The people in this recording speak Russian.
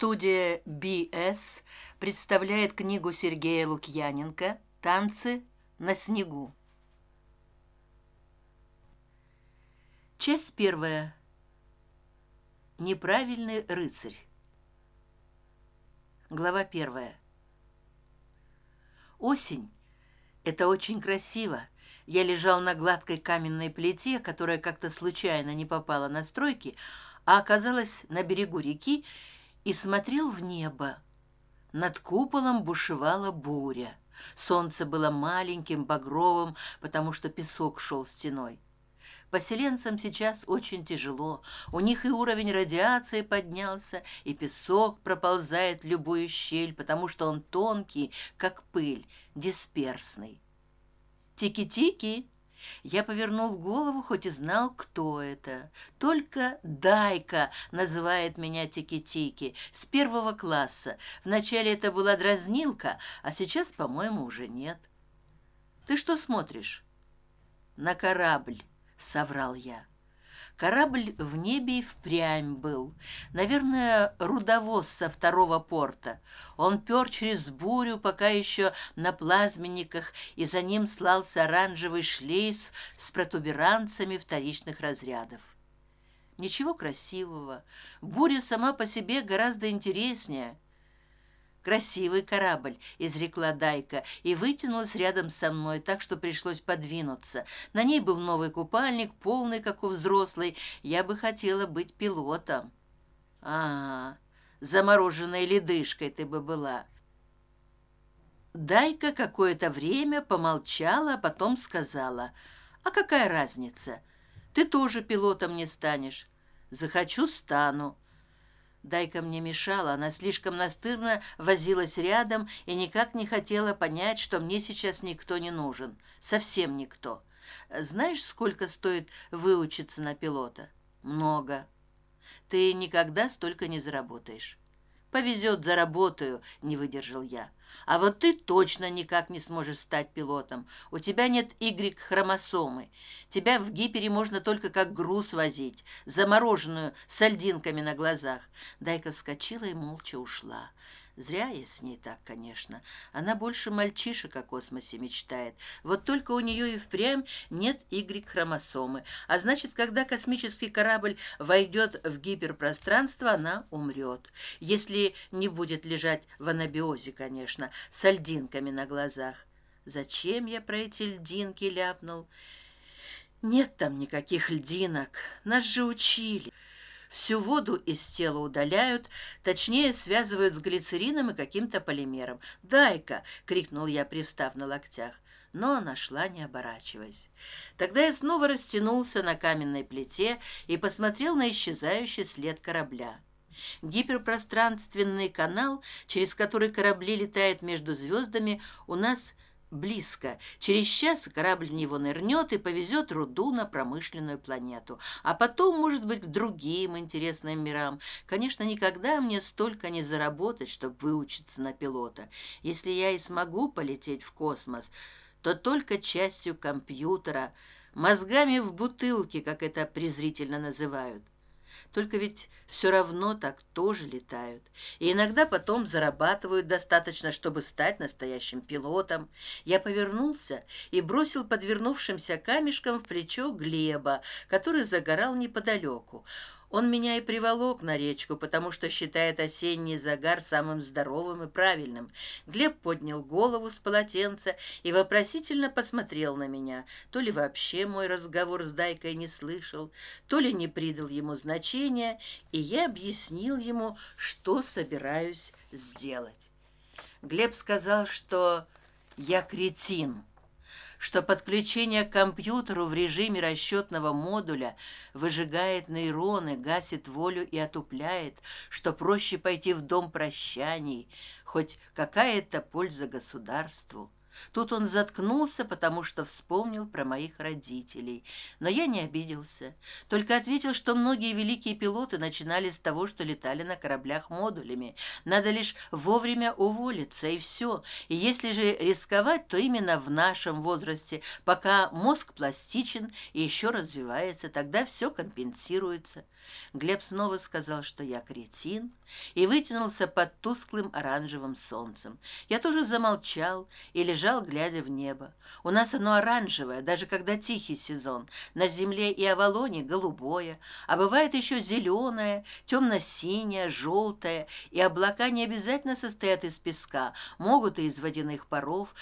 Студия BS представляет книгу Сергея Лукьяненко «Танцы на снегу». Часть первая. Неправильный рыцарь. Глава первая. Осень. Это очень красиво. Я лежал на гладкой каменной плите, которая как-то случайно не попала на стройки, а оказалась на берегу реки и смотрел в небо. Над куполом бушевала буря. Солнце было маленьким багровым потому что песок шел стеной. Поселенцам сейчас очень тяжело. У них и уровень радиации поднялся и песок проползает любую щель потому что он тонкий как пыль дисперсный. Тики тики я повернул голову хоть и знал кто это. Только дайка называет меня тики тики с первого класса. Вначале это была дразнилка а сейчас по моему уже нет. Ты что смотришь? На корабль соврал я корабль в небе и впрямь был. Наверное рудовоз со второго порта. Он пер через бурю пока еще на плазменниках и за ним слался оранжевый шлейф с протуберанцами вторичных разрядов. Ничего красивого. Буря сама по себе гораздо интереснее красивый корабль изрекла дайка и вытянулась рядом со мной так что пришлось подвинуться. На ней был новый купальник полный как у взрослой. Я бы хотела быть пилотом. А замороженной ледышкой ты бы была. Дайка какое то время помолчала а потом сказала а какая разница? Ты тоже пилотом не станешь. Захочу стану Дайка мне мешала, она слишком настырно возилась рядом и никак не хотела понять, что мне сейчас никто не нужен. Совсем никто. Знаешь, сколько стоит выучиться на пилота? Много. Ты никогда столько не заработаешь повезет заработаю не выдержал я а вот ты точно никак не сможешь стать пилотом. У тебя нет y хромосомы тебя в гипере можно только как груз возить замороженную с альдинками на глазах. Дайка вскочила и молча ушла. Зря я с ней так конечно. Она больше мальчишек о космосе мечтает. Вот только у нее и впрямь нет y хромосомы а значит когда космический корабль войдет в гиперпространство она умрет. Если не будет лежать в анабиозе конечно с льдинками на глазах. Зачем я про эти льдинки ляпнул? Нет там никаких льдинок. Нас же учили. Всю воду из тела удаляют точнее связывают с глицерином и каким то полимером. Дай ка крикнул я привстав на локтях. Но она шла не оборачиваясь. Тогда я снова растянулся на каменной плите и посмотрел на исчезающий след корабля гиперпространственный канал через который корабли летают между звездами у нас близко. Через час корабль в него нырнет и повезет руду на промышленную планету. А потом может быть к другим интересным мирам. Конечно никогда мне столько не заработать чтобы выучиться на пилота. Если я и смогу полететь в космос то только частью компьютера мозгами в бутылке как это презрительно называют только ведь все равно так тоже летают. И иногда потом зарабатывают достаточно чтобы стать настоящим пилотом. Я повернулся и бросил подвернувшимся камешком в плечо глеба который загорал неподалеку он меня и приволок на речку потому что считает осенний загар самым здоровым и правильным. Глеб поднял голову с полотенца и вопросительно посмотрел на меня. То ли вообще мой разговор с дайкой не слышал то ли не придал ему значения и я объяснил ему что собираюсь сделать. Глеб сказал что я кретин что подключение к компьютеру в режиме расчетного модуля выжигает нейроны гасит волю и отупляет что проще пойти в дом прощаний хоть какая то польза государству тут он заткнулся потому что вспомнил про моих родителей. Но я не обиделся. Только ответил что многие великие пилоты начинали с того что летали на кораблях модулями. Надо лишь вовремя уволиться и все и если же рисковать то именно в нашем возрасте. Пока мозг пластичен и еще развивается тогда все компенсируется. Глеб снова сказал что я кретин и вытянулся под тусклым оранжевым солнцем. Я тоже замолчал и лежал глядя в небо. У нас оно оранжевое даже когда тихий сезон. На земле и авалоне голубое а бывает еще зеленое темно синее желтое и облака не обязательно состоят из песка. Могут и из водяных паров